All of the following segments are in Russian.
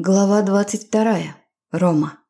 Глава 22. Рома.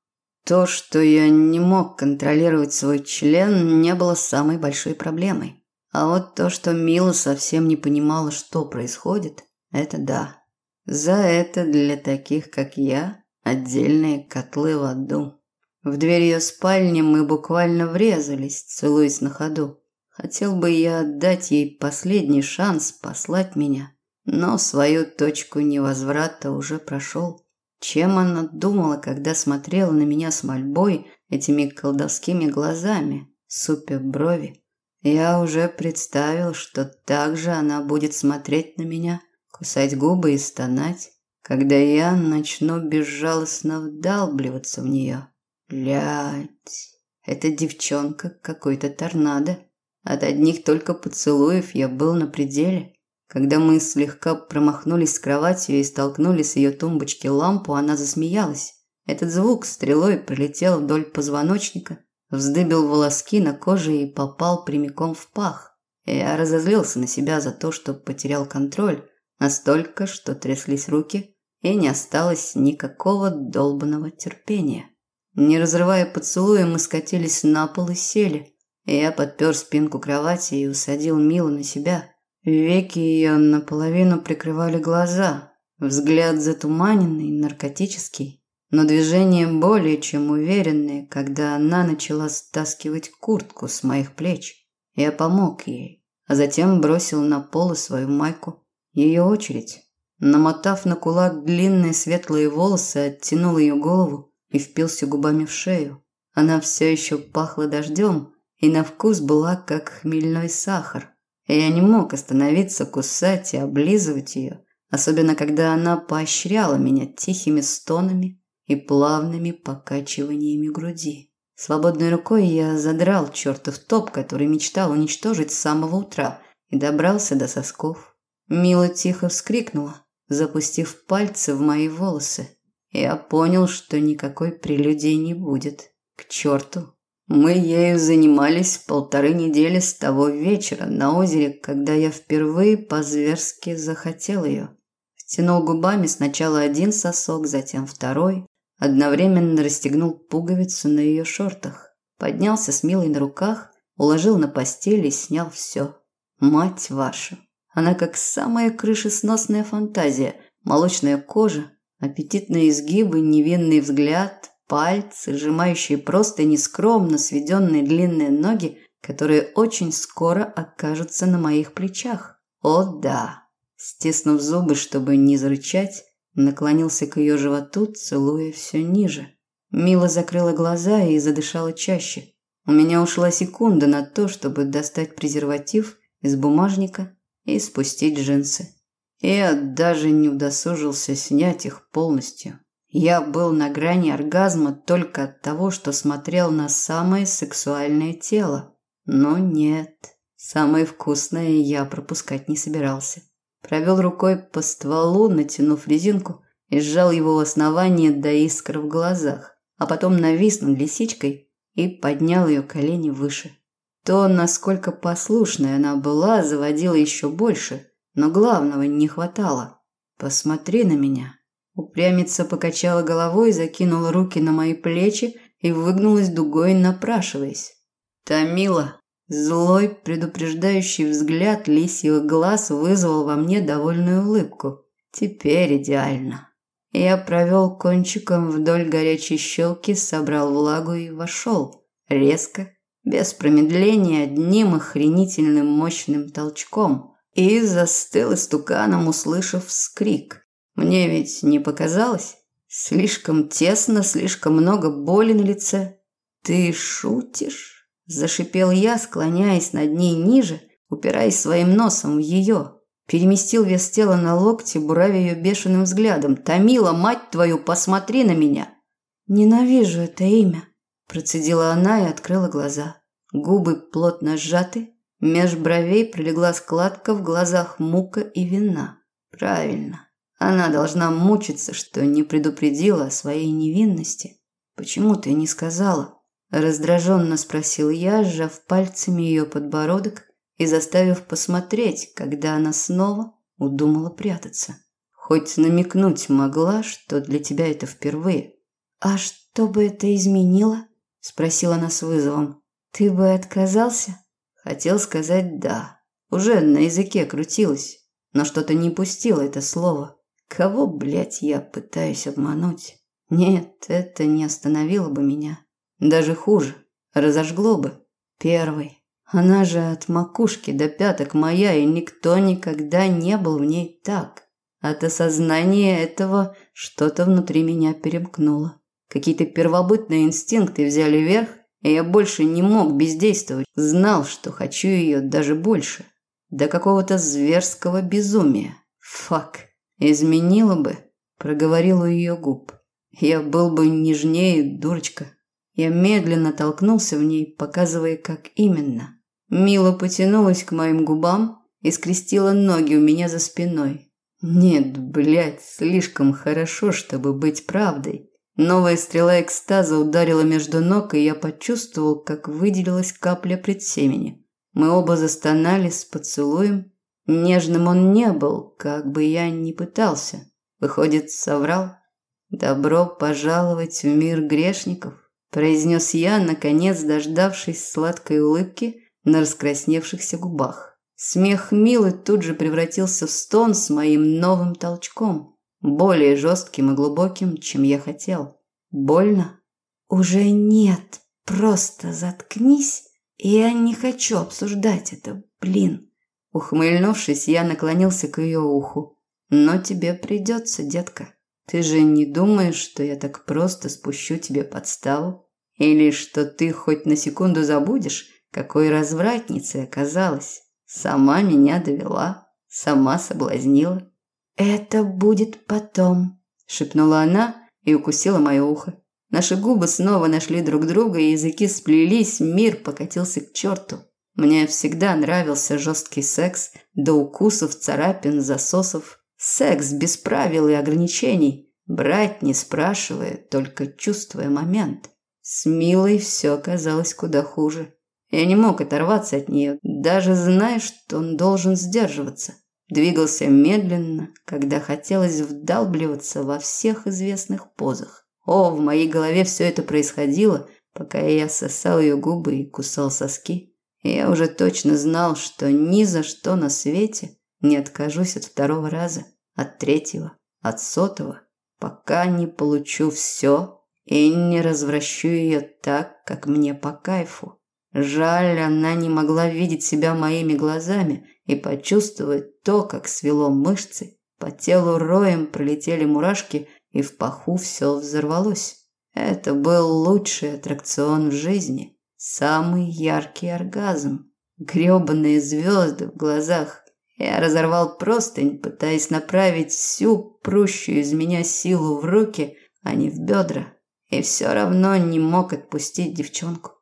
То, что я не мог контролировать свой член, не было самой большой проблемой. А вот то, что Мила совсем не понимала, что происходит, это да. За это для таких, как я, отдельные котлы в аду. В дверь ее спальни мы буквально врезались, целуясь на ходу. Хотел бы я отдать ей последний шанс послать меня, но свою точку невозврата уже прошел. Чем она думала, когда смотрела на меня с мольбой этими колдовскими глазами, супя брови? Я уже представил, что так же она будет смотреть на меня, кусать губы и стонать, когда я начну безжалостно вдалбливаться в нее. Блядь, эта девчонка какой-то торнадо. От одних только поцелуев я был на пределе. Когда мы слегка промахнулись с кроватью и столкнули с ее тумбочки лампу, она засмеялась. Этот звук стрелой пролетел вдоль позвоночника, вздыбил волоски на коже и попал прямиком в пах. Я разозлился на себя за то, что потерял контроль, настолько, что тряслись руки, и не осталось никакого долбанного терпения. Не разрывая поцелуя, мы скатились на пол и сели. Я подпер спинку кровати и усадил Милу на себя – Веки ее наполовину прикрывали глаза, взгляд затуманенный, наркотический, но движения более чем уверенные, когда она начала стаскивать куртку с моих плеч. Я помог ей, а затем бросил на пол свою майку. Ее очередь. Намотав на кулак длинные светлые волосы, оттянул ее голову и впился губами в шею. Она все еще пахла дождем и на вкус была как хмельной сахар – я не мог остановиться, кусать и облизывать ее, особенно когда она поощряла меня тихими стонами и плавными покачиваниями груди. Свободной рукой я задрал чертов топ, который мечтал уничтожить с самого утра, и добрался до сосков. Мила тихо вскрикнула, запустив пальцы в мои волосы. Я понял, что никакой прелюдии не будет. К черту мы ею занимались полторы недели с того вечера на озере, когда я впервые по-зверски захотел ее. Втянул губами сначала один сосок, затем второй, одновременно расстегнул пуговицу на ее шортах, поднялся с Милой на руках, уложил на постель и снял все. Мать ваша! Она как самая крышесносная фантазия, молочная кожа, аппетитные изгибы, невинный взгляд, пальцы, сжимающие просто нескромно сведенные длинные ноги, которые очень скоро окажутся на моих плечах. О да! Стиснув зубы, чтобы не зарычать, наклонился к ее животу, целуя все ниже. Мила закрыла глаза и задышала чаще. У меня ушла секунда на то, чтобы достать презерватив из бумажника и спустить джинсы. Я даже не удосужился снять их полностью. Я был на грани оргазма только от того, что смотрел на самое сексуальное тело. Но нет, самое вкусное я пропускать не собирался. Провел рукой по стволу, натянув резинку, и сжал его в основание до искр в глазах, а потом навис над лисичкой и поднял ее колени выше. То, насколько послушной она была, заводила еще больше, но главного не хватало. «Посмотри на меня», Упрямица покачала головой, закинула руки на мои плечи и выгнулась дугой, напрашиваясь. Тамила, злой, предупреждающий взгляд лисьих глаз вызвал во мне довольную улыбку. Теперь идеально. Я провел кончиком вдоль горячей щелки, собрал влагу и вошел. Резко, без промедления, одним охренительным мощным толчком. И застыл истуканом, услышав вскрик. Мне ведь не показалось? Слишком тесно, слишком много боли на лице. Ты шутишь? Зашипел я, склоняясь над ней ниже, упираясь своим носом в ее. Переместил вес тела на локти, буравя ее бешеным взглядом. «Томила, мать твою, посмотри на меня!» «Ненавижу это имя», – процедила она и открыла глаза. Губы плотно сжаты, меж бровей пролегла складка, в глазах мука и вина. «Правильно. Она должна мучиться, что не предупредила о своей невинности. Почему ты не сказала? Раздраженно спросил я, сжав пальцами ее подбородок и заставив посмотреть, когда она снова удумала прятаться. Хоть намекнуть могла, что для тебя это впервые. А что бы это изменило? спросила она с вызовом. Ты бы отказался? Хотел сказать да. Уже на языке крутилось, но что-то не пустило это слово. Кого, блядь, я пытаюсь обмануть? Нет, это не остановило бы меня. Даже хуже, разожгло бы. Первый. Она же от макушки до пяток моя, и никто никогда не был в ней так. От осознания этого что-то внутри меня перемкнуло. Какие-то первобытные инстинкты взяли верх, и я больше не мог бездействовать. Знал, что хочу ее даже больше. До какого-то зверского безумия. Фак. Изменила бы, проговорил у ее губ. Я был бы нежнее, дурочка. Я медленно толкнулся в ней, показывая, как именно. Мила потянулась к моим губам и скрестила ноги у меня за спиной. Нет, блядь, слишком хорошо, чтобы быть правдой. Новая стрела экстаза ударила между ног, и я почувствовал, как выделилась капля предсемени. Мы оба застонали с поцелуем. Нежным он не был, как бы я ни пытался. Выходит, соврал. «Добро пожаловать в мир грешников», – произнес я, наконец дождавшись сладкой улыбки на раскрасневшихся губах. Смех Милы тут же превратился в стон с моим новым толчком, более жестким и глубоким, чем я хотел. Больно? Уже нет, просто заткнись, я не хочу обсуждать это, блин. Ухмыльнувшись, я наклонился к ее уху. Но тебе придется, детка. Ты же не думаешь, что я так просто спущу тебе подставу? Или что ты хоть на секунду забудешь, какой развратницей оказалась? Сама меня довела, сама соблазнила. Это будет потом, шепнула она и укусила мое ухо. Наши губы снова нашли друг друга, языки сплелись, мир покатился к черту. Мне всегда нравился жесткий секс, до укусов, царапин, засосов. Секс без правил и ограничений, брать не спрашивая, только чувствуя момент. С Милой все оказалось куда хуже. Я не мог оторваться от нее, даже зная, что он должен сдерживаться. Двигался медленно, когда хотелось вдалбливаться во всех известных позах. О, в моей голове все это происходило, пока я сосал ее губы и кусал соски. Я уже точно знал, что ни за что на свете не откажусь от второго раза, от третьего, от сотого, пока не получу все и не развращу ее так, как мне по кайфу. Жаль, она не могла видеть себя моими глазами и почувствовать то, как свело мышцы, по телу роем пролетели мурашки, и в паху все взорвалось. Это был лучший аттракцион в жизни, самый яркий оргазм. Грёбаные звезды в глазах, я разорвал простынь, пытаясь направить всю прущую из меня силу в руки, а не в бедра, и все равно не мог отпустить девчонку.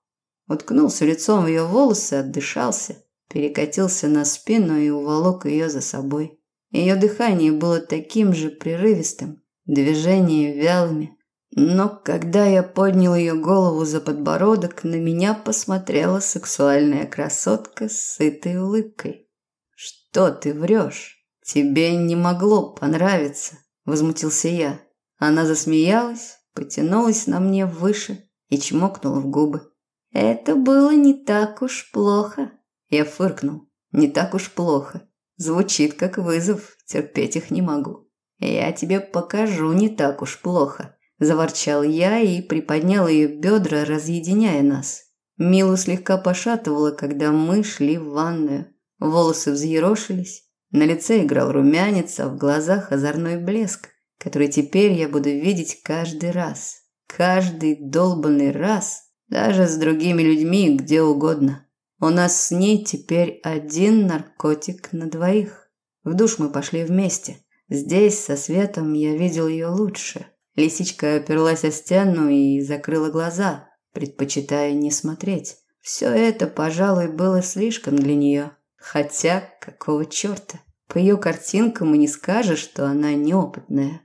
Уткнулся лицом в ее волосы, отдышался, перекатился на спину и уволок ее за собой. Ее дыхание было таким же прерывистым, движения вялыми. Но когда я поднял ее голову за подбородок, на меня посмотрела сексуальная красотка с сытой улыбкой. «Что ты врешь? Тебе не могло понравиться», – возмутился я. Она засмеялась, потянулась на мне выше и чмокнула в губы. «Это было не так уж плохо». Я фыркнул. «Не так уж плохо. Звучит как вызов, терпеть их не могу». «Я тебе покажу не так уж плохо», – заворчал я и приподнял ее бедра, разъединяя нас. Милу слегка пошатывало, когда мы шли в ванную. Волосы взъерошились, на лице играл румянец, а в глазах озорной блеск, который теперь я буду видеть каждый раз. Каждый долбанный раз, даже с другими людьми, где угодно. У нас с ней теперь один наркотик на двоих. В душ мы пошли вместе. Здесь со светом я видел ее лучше. Лисичка оперлась о стену и закрыла глаза, предпочитая не смотреть. Все это, пожалуй, было слишком для нее. Хотя, какого черта? По ее картинкам и не скажешь, что она неопытная.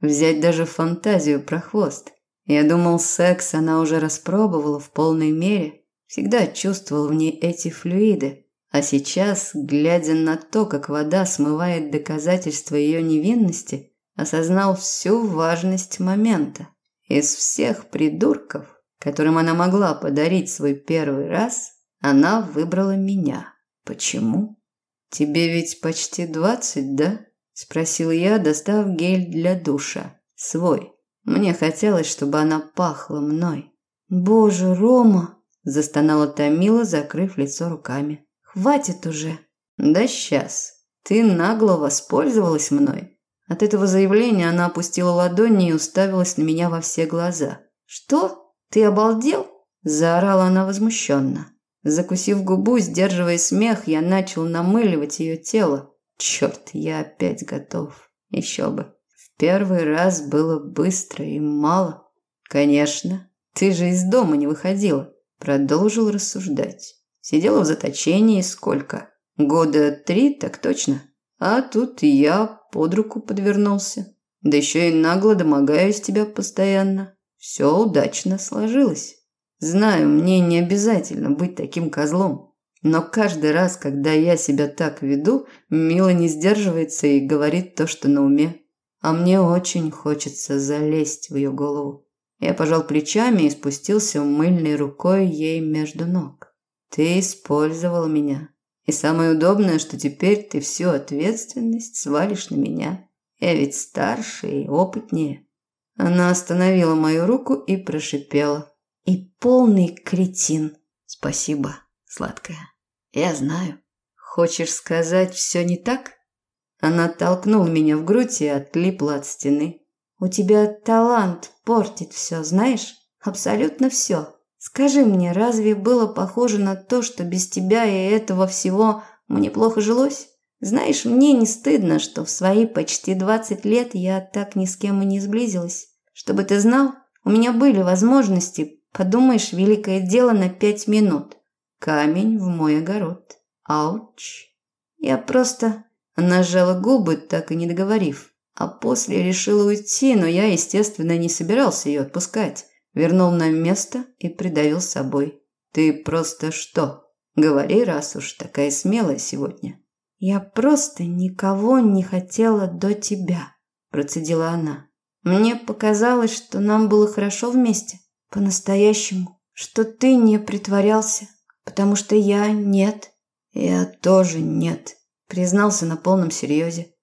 Взять даже фантазию про хвост. Я думал, секс она уже распробовала в полной мере. Всегда чувствовал в ней эти флюиды. А сейчас, глядя на то, как вода смывает доказательства ее невинности, осознал всю важность момента. Из всех придурков, которым она могла подарить свой первый раз, она выбрала меня. Почему? Тебе ведь почти двадцать, да? спросил я, достав гель для душа. Свой. Мне хотелось, чтобы она пахла мной. Боже, Рома, застонала Тамила, закрыв лицо руками. Хватит уже. Да сейчас. Ты нагло воспользовалась мной. От этого заявления она опустила ладони и уставилась на меня во все глаза. Что? Ты обалдел? заорала она возмущенно. Закусив губу, сдерживая смех, я начал намыливать ее тело. Черт, я опять готов. Еще бы. В первый раз было быстро и мало. Конечно, ты же из дома не выходила. Продолжил рассуждать. Сидела в заточении сколько? Года три, так точно. А тут я под руку подвернулся. Да еще и нагло домогаюсь тебя постоянно. Все удачно сложилось. Знаю, мне не обязательно быть таким козлом. Но каждый раз, когда я себя так веду, Мила не сдерживается и говорит то, что на уме. А мне очень хочется залезть в ее голову. Я пожал плечами и спустился мыльной рукой ей между ног. Ты использовал меня. И самое удобное, что теперь ты всю ответственность свалишь на меня. Я ведь старше и опытнее. Она остановила мою руку и прошипела. И полный кретин. Спасибо, сладкая. Я знаю. Хочешь сказать, все не так? Она толкнула меня в грудь и отлипла от стены. У тебя талант портит все, знаешь? Абсолютно все. Скажи мне, разве было похоже на то, что без тебя и этого всего мне плохо жилось? Знаешь, мне не стыдно, что в свои почти 20 лет я так ни с кем и не сблизилась. Чтобы ты знал, у меня были возможности, подумаешь, великое дело на пять минут. Камень в мой огород. Ауч. Я просто нажала губы, так и не договорив. А после решила уйти, но я, естественно, не собирался ее отпускать вернул на место и придавил собой. Ты просто что? Говори, раз уж такая смелая сегодня. Я просто никого не хотела до тебя, процедила она. Мне показалось, что нам было хорошо вместе, по-настоящему, что ты не притворялся, потому что я нет. Я тоже нет, признался на полном серьезе.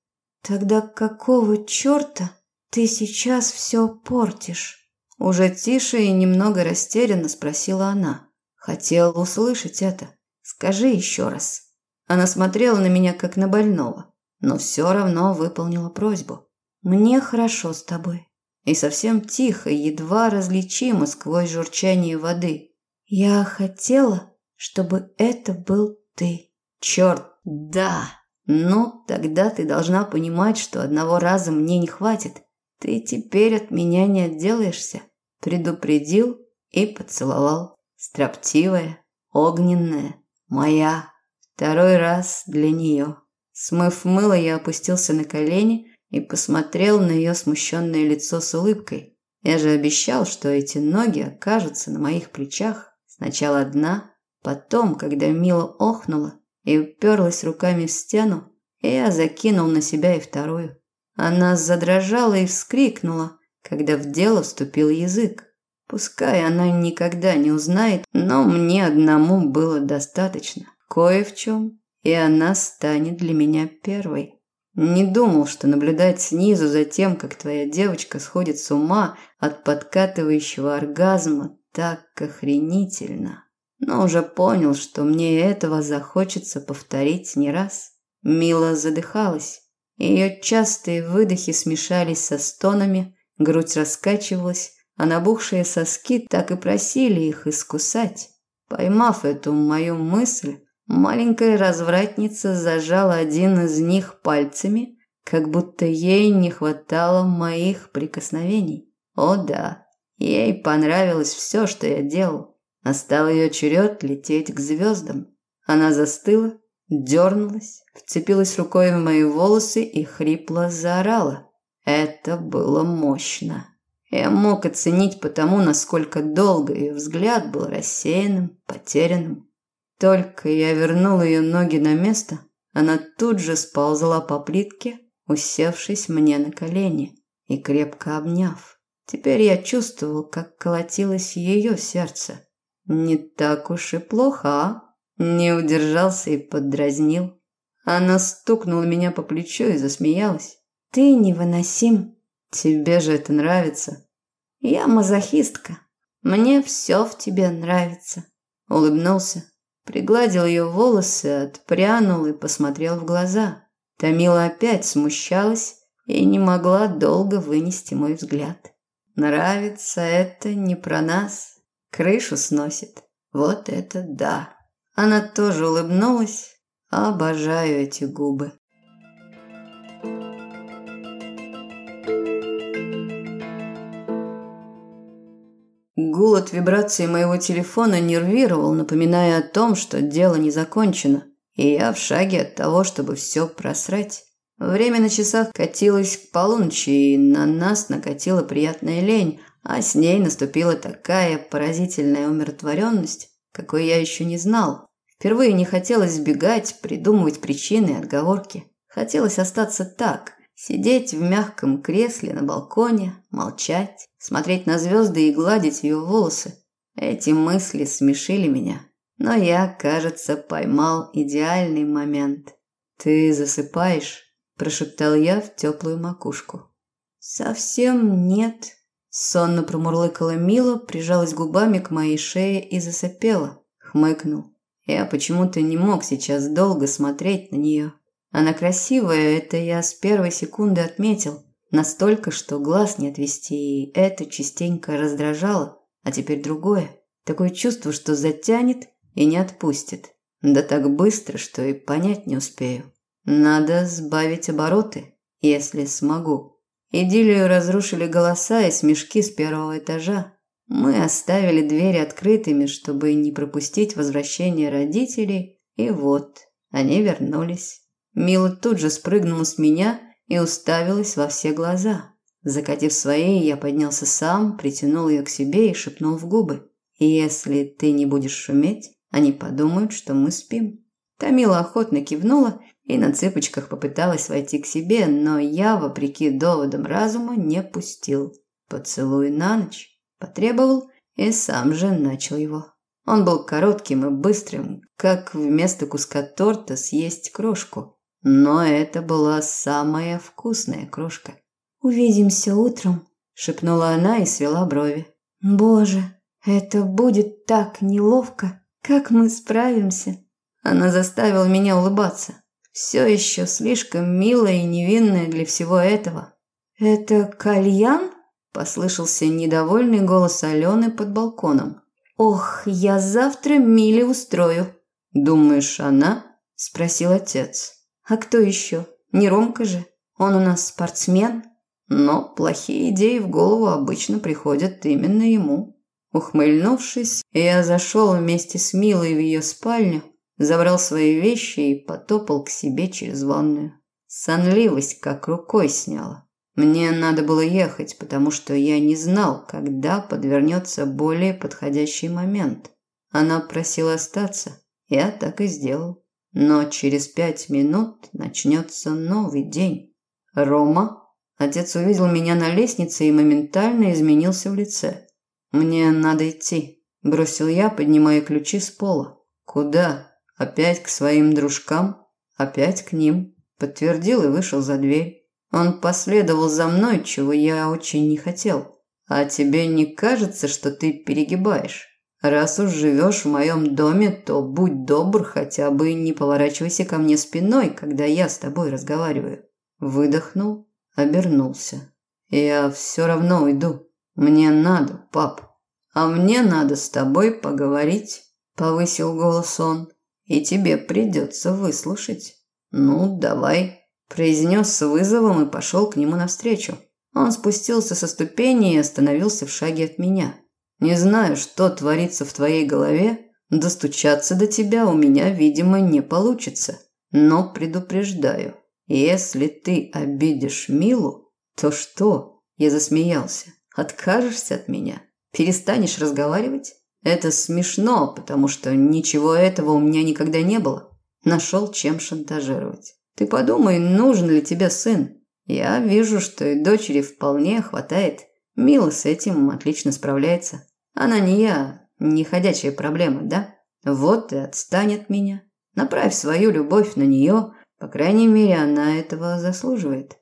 Тогда какого черта ты сейчас все портишь? Уже тише и немного растерянно спросила она. Хотел услышать это. Скажи еще раз. Она смотрела на меня как на больного, но все равно выполнила просьбу. Мне хорошо с тобой. И совсем тихо, едва различимо сквозь журчание воды. Я хотела, чтобы это был ты. Черт, да. Ну, тогда ты должна понимать, что одного раза мне не хватит. Ты теперь от меня не отделаешься предупредил и поцеловал. Строптивая, огненная, моя. Второй раз для нее. Смыв мыло, я опустился на колени и посмотрел на ее смущенное лицо с улыбкой. Я же обещал, что эти ноги окажутся на моих плечах. Сначала одна, потом, когда Мила охнула и уперлась руками в стену, я закинул на себя и вторую. Она задрожала и вскрикнула, когда в дело вступил язык. Пускай она никогда не узнает, но мне одному было достаточно. Кое в чем, и она станет для меня первой. Не думал, что наблюдать снизу за тем, как твоя девочка сходит с ума от подкатывающего оргазма, так охренительно. Но уже понял, что мне этого захочется повторить не раз. Мила задыхалась. Ее частые выдохи смешались со стонами, Грудь раскачивалась, а набухшие соски так и просили их искусать. Поймав эту мою мысль, маленькая развратница зажала один из них пальцами, как будто ей не хватало моих прикосновений. О да, ей понравилось все, что я делал. Настал ее черед лететь к звездам. Она застыла, дернулась, вцепилась рукой в мои волосы и хрипло заорала. Это было мощно. Я мог оценить потому, насколько долго ее взгляд был рассеянным, потерянным. Только я вернул ее ноги на место, она тут же сползла по плитке, усевшись мне на колени и крепко обняв. Теперь я чувствовал, как колотилось ее сердце. Не так уж и плохо, а? Не удержался и поддразнил. Она стукнула меня по плечу и засмеялась. Ты невыносим. Тебе же это нравится. Я мазохистка. Мне все в тебе нравится. Улыбнулся, пригладил ее волосы, отпрянул и посмотрел в глаза. Тамила опять смущалась и не могла долго вынести мой взгляд. Нравится это не про нас. Крышу сносит. Вот это да. Она тоже улыбнулась. Обожаю эти губы. Гул от вибрации моего телефона нервировал, напоминая о том, что дело не закончено, и я в шаге от того, чтобы все просрать. Время на часах катилось к полуночи, и на нас накатила приятная лень, а с ней наступила такая поразительная умиротворенность, какой я еще не знал. Впервые не хотелось сбегать, придумывать причины и отговорки. Хотелось остаться так, сидеть в мягком кресле на балконе, молчать, смотреть на звезды и гладить ее волосы. Эти мысли смешили меня, но я, кажется, поймал идеальный момент. «Ты засыпаешь?» – прошептал я в теплую макушку. «Совсем нет», – сонно промурлыкала Мила, прижалась губами к моей шее и засопела. Хмыкнул. Я почему-то не мог сейчас долго смотреть на нее. Она красивая, это я с первой секунды отметил. Настолько, что глаз не отвести, и это частенько раздражало. А теперь другое. Такое чувство, что затянет и не отпустит. Да так быстро, что и понять не успею. Надо сбавить обороты, если смогу. Идиллию разрушили голоса и смешки с первого этажа. Мы оставили двери открытыми, чтобы не пропустить возвращение родителей, и вот, они вернулись. Мила тут же спрыгнула с меня и уставилась во все глаза. Закатив свои, я поднялся сам, притянул ее к себе и шепнул в губы. «Если ты не будешь шуметь, они подумают, что мы спим». Тамила охотно кивнула и на цыпочках попыталась войти к себе, но я, вопреки доводам разума, не пустил. Поцелуй на ночь потребовал и сам же начал его. Он был коротким и быстрым, как вместо куска торта съесть крошку. Но это была самая вкусная крошка. «Увидимся утром», – шепнула она и свела брови. «Боже, это будет так неловко. Как мы справимся?» Она заставила меня улыбаться все еще слишком милая и невинная для всего этого. «Это кальян?» – послышался недовольный голос Алены под балконом. «Ох, я завтра Миле устрою». «Думаешь, она?» – спросил отец. «А кто еще? Не Ромка же? Он у нас спортсмен». Но плохие идеи в голову обычно приходят именно ему. Ухмыльнувшись, я зашел вместе с Милой в ее спальню забрал свои вещи и потопал к себе через ванную. Сонливость как рукой сняла. Мне надо было ехать, потому что я не знал, когда подвернется более подходящий момент. Она просила остаться. Я так и сделал. Но через пять минут начнется новый день. Рома. Отец увидел меня на лестнице и моментально изменился в лице. Мне надо идти, бросил я, поднимая ключи с пола. Куда? Опять к своим дружкам, опять к ним. Подтвердил и вышел за дверь. Он последовал за мной, чего я очень не хотел. А тебе не кажется, что ты перегибаешь? Раз уж живешь в моем доме, то будь добр, хотя бы не поворачивайся ко мне спиной, когда я с тобой разговариваю. Выдохнул, обернулся. Я все равно уйду. Мне надо, пап. А мне надо с тобой поговорить, повысил голос он и тебе придется выслушать. Ну, давай, произнес с вызовом и пошел к нему навстречу. Он спустился со ступени и остановился в шаге от меня. Не знаю, что творится в твоей голове, достучаться до тебя у меня, видимо, не получится. Но предупреждаю, если ты обидишь Милу, то что? Я засмеялся. Откажешься от меня? Перестанешь разговаривать? Это смешно, потому что ничего этого у меня никогда не было. Нашел чем шантажировать. Ты подумай, нужен ли тебе сын? Я вижу, что и дочери вполне хватает. Мила с этим отлично справляется. Она не я, не ходячая проблема, да? Вот и отстанет от меня. Направь свою любовь на нее, по крайней мере, она этого заслуживает.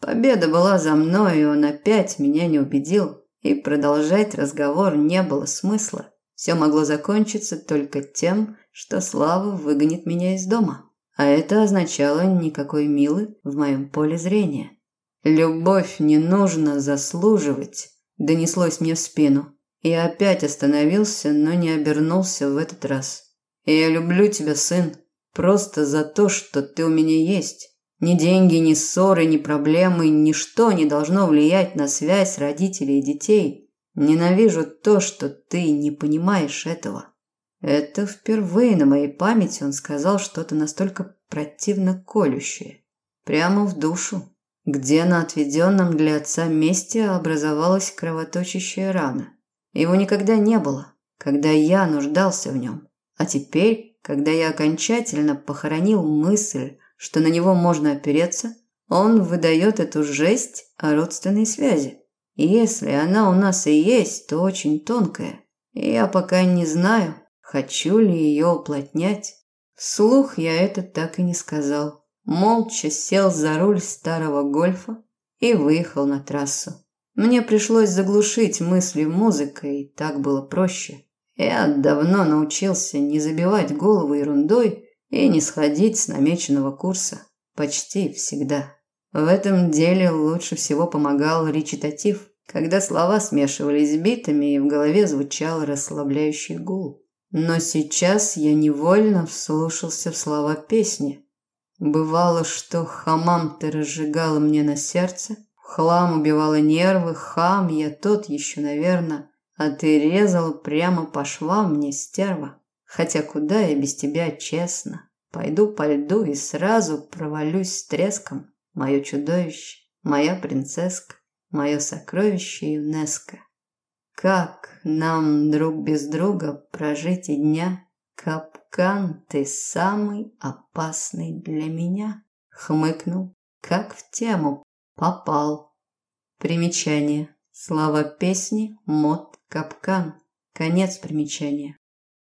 Победа была за мной, и он опять меня не убедил, и продолжать разговор не было смысла. Все могло закончиться только тем, что Слава выгонит меня из дома. А это означало никакой Милы в моем поле зрения. «Любовь не нужно заслуживать», – донеслось мне в спину. Я опять остановился, но не обернулся в этот раз. «Я люблю тебя, сын, просто за то, что ты у меня есть. Ни деньги, ни ссоры, ни проблемы, ничто не должно влиять на связь родителей и детей. Ненавижу то, что ты не понимаешь этого». Это впервые на моей памяти он сказал что-то настолько противно колющее. Прямо в душу, где на отведенном для отца месте образовалась кровоточащая рана. Его никогда не было, когда я нуждался в нем. А теперь, когда я окончательно похоронил мысль, что на него можно опереться, он выдает эту жесть о родственной связи. И если она у нас и есть, то очень тонкая. И я пока не знаю, Хочу ли ее уплотнять? Вслух я это так и не сказал. Молча сел за руль старого гольфа и выехал на трассу. Мне пришлось заглушить мысли музыкой, так было проще. Я давно научился не забивать голову ерундой и не сходить с намеченного курса. Почти всегда. В этом деле лучше всего помогал речитатив, когда слова смешивались битами и в голове звучал расслабляющий гул. Но сейчас я невольно вслушался в слова песни. Бывало, что хамам ты разжигала мне на сердце, хлам убивала нервы, хам я тот еще, наверное, а ты резала прямо по швам мне стерва. Хотя куда я без тебя, честно? Пойду по льду и сразу провалюсь с треском. Мое чудовище, моя принцесска, мое сокровище ЮНЕСКО. Как нам друг без друга прожить и дня? Капкан, ты самый опасный для меня. Хмыкнул, как в тему попал. Примечание. Слова песни, мод, капкан. Конец примечания.